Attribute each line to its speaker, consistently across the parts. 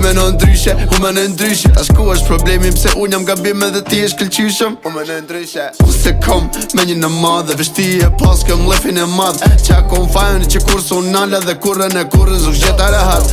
Speaker 1: kime në ndryshe, u me në ndryshe Ta shku është problemim pëse unë jam gabime dhe ti është këllqyshëm U me në ndryshe U se kom me një në madhe, vështi e paske më lefin e madhe Qa kom fajnë që kur së unë nalë dhe kurën e kurën zuk gjetar e hat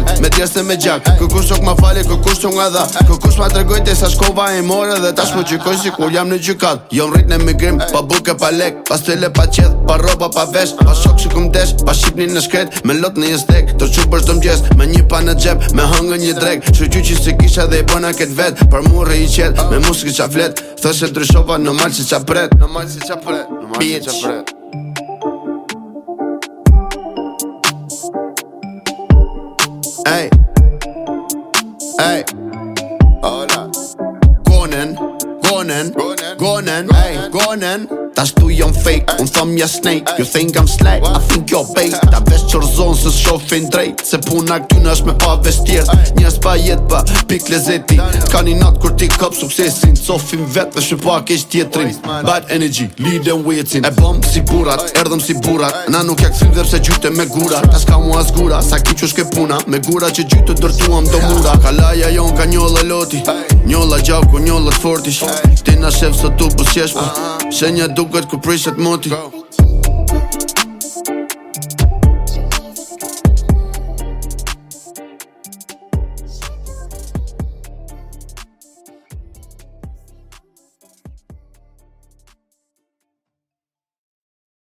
Speaker 1: fal Me tjeste me gjak Kërkush nuk ma fali Kërkush të nga dha Kërkush ma tërgoj sa shkova i more Dhe tash po qikoj si kur jam në gjykat Jom rrit në migrim Pa buke pa lek Pa stele, pa qed Pa roba pa vesh Pa shok si këm desh Pa shqipni në shkret Me lot në jestek Tër që bërsh dëm gjest Me një pa në xhep Me hëngë një drek Që gjy që si kisha dhe i bëna ket vet Par mu rrë i qet, Me muski qa flet Thë se ndryshova në mal si Në si Në si Hey, hey, hola. Gonen, gonen, gonen, hey, gonen. Tash tu jom fake Unë thëm ja snake You think I'm slack I think you're bait Ta vesh qërë zonë Se shofin drejt Se puna këtu është me pa vesh tjerës Njës pa jet pa Pik lezeti Ka një natë kur ti këpë suksesin Cofin vetë Vesh me pa kesh tjetrin Bad energy Lead and wait E bom si burat Erdhëm si burat Na nuk jak thim se gjyte me gura Ta s'ka mua as gura Sa ki që ke puna Me gura që gjyte dërtuam do mura Ka laja jon ka njolla loti Njolla gjaku, njolla të fortish Ti na shef së tu pës po pa po. Shenja duket ku prishet moti